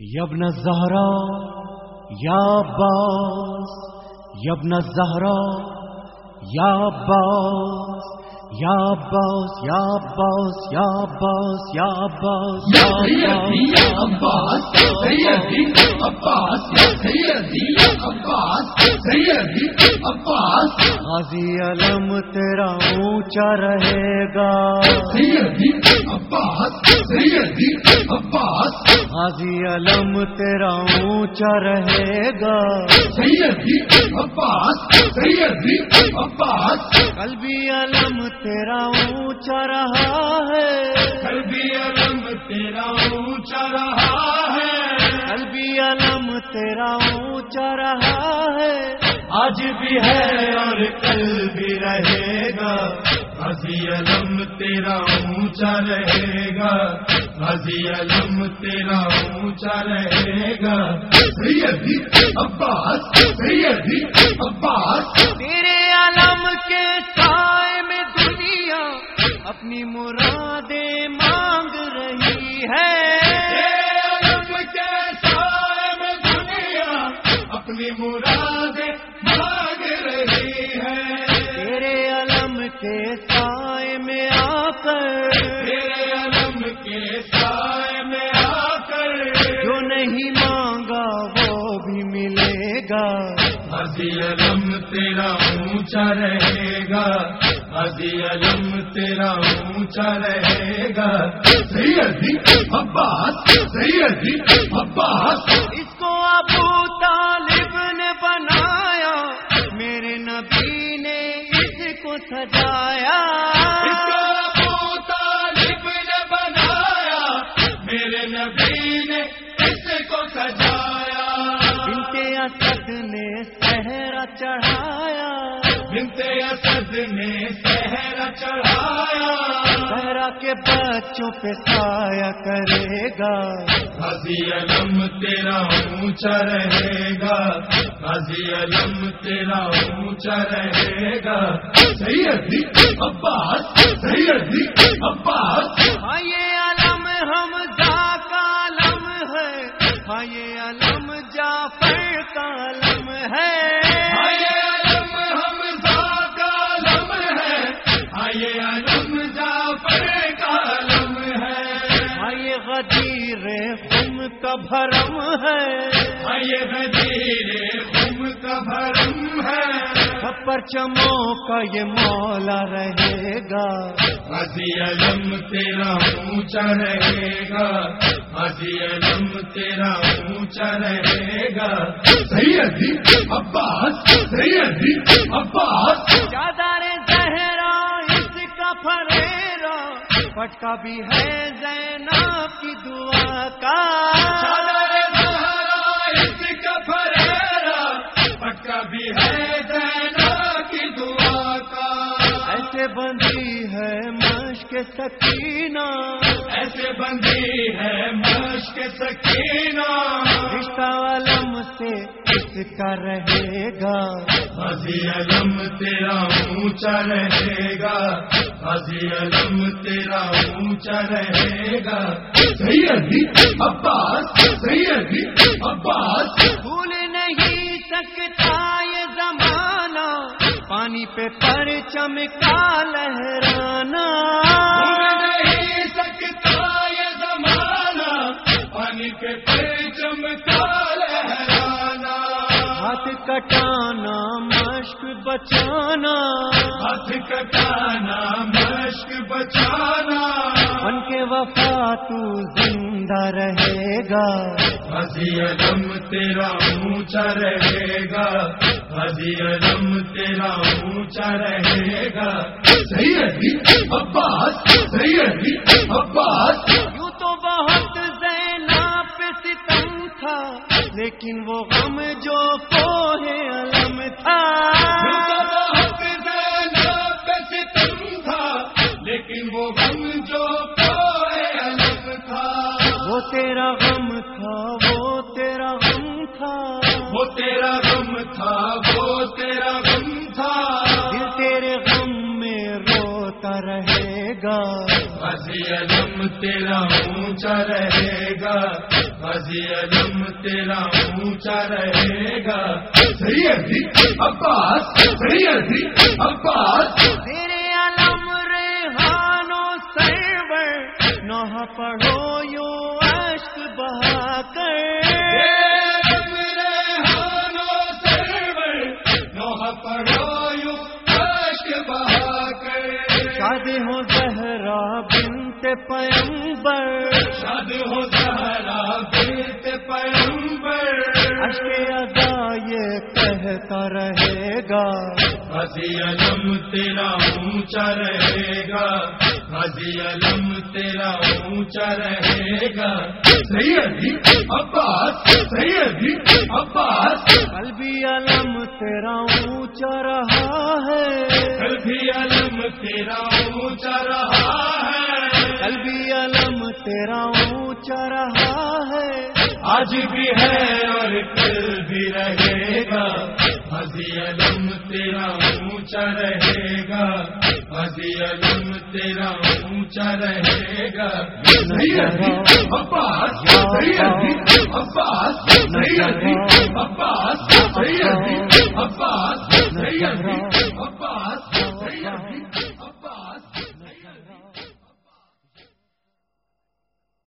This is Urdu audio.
یبن زہرا یا باس یبن زہرا یا باس یا باس یا باس یا باس یا باس یا باس سیدی عباس. سیدی عباس سیدی عباس غازی علم تیرا اونچا رہے گا. سیدی عباس سیدی عباس. غازی علم تیرا اونچا رہے گا. سیدی عباس عباس قلبی علم تیرا اونچا رہا ہے۔ قلبی علم تیرا اونچا رہا ہے۔ قلبی علم تیرا اونچا رہا ہے۔ آج بھی ہے اور کل بھی رہے گا۔ علم تیرا اونچا رہے گا۔ غازی علم تیرا اونچا رہے گا۔ سیدی عباس سیدی عباس۔ تیرے علم کے سائے میں دنیا اپنی مرادیں مانگ رہی ہے۔ علم کے سائے میں دنیا اپنی مرادیں اونچا رہے گا۔ حضی علم تیرا اونچا رہے گا۔ سیدی جی؟ عباس سیدی جی؟ عباس۔ اس کو ابو طالب نے بنایا۔ میرے نبی نے اس کو سجایا صحرا چڑھایا۔ کے بچوں پہ سایہ کرے گا۔ حضی علم تیرا اونچا رہے گا۔ حضی علم تیرا اونچا رہے گا۔ سیدی عباس کا بھرم ہے۔ کا بھرم ہے۔ پرچموں کا یہ مولا رہے گا۔ حضی علم تیرا اونچا رہے گا۔ حضی علم تیرا اونچا رہے گا۔ سیدی عباس سیدی عباس۔ چادر زہرا اس کا پھریرا پٹکا بھی ہے زینب کی دعا کا۔ مشق سکینہ۔ ایسے بندی ہے مشق سکینہ۔ رشتہ علم سے اس کا رہے گا۔ حضی علم تیرا اونچا رہے گا۔ حضی علم تیرا اونچا رہے گا۔ سیدی عباس سیدی عباس۔ بھول نہیں سکتا پانی پہ پر چمکا لہرانا نہیں سکتا یہ زمانہ پانی پہ پر چمکا لہرانا ہاتھ کٹانا مشق بچانا۔ ہاتھ کٹانا مشق بچانا۔ ان کے وفا تو زندہ رہے گا۔ حضی علم تیرا اونچا رہے گا۔ حضی علم تیرا اونچا رہے گا۔ سیدی عباس سیدی عباس۔ یوں تو بہت زینا پہ ستم تھا لیکن وہ وہ غم جو تھا۔ وہ تیرا غم تھا وہ تیرا غم تھا۔ وہ تیرا غم تھا وہ تیرا غم تھا۔ دل تیرے غم میں روتا رہے گا۔ حضی علم تیرا اونچا رہے گا۔ غازی علم تیرا اونچا رہے گا۔ سیدی عباس سیدی عباس پڑھو یو عشق بہا کر۔ شادی ہو زہرا بنت پیمبر شاد ہو سہرا بیت پیمبر اشک ادا یہ کہتا رہے گا۔ غازی علم تیرا اونچا رہے گا۔ علم تیرا اونچا رہے گا۔ سیدی عباس سیدی عباس۔ قلبی علم تیرا اونچا رہا ہے۔ کل بھی علم تیرا اونچا رہا ہے۔ قلبی علم تیرا اونچا رہا ہے۔ آج بھی ہے اور کل بھی رہے گا۔ علم تیرا اونچا رہے گا حضی علم تیرا اونچا رہے گا عباس عباس عباس عباس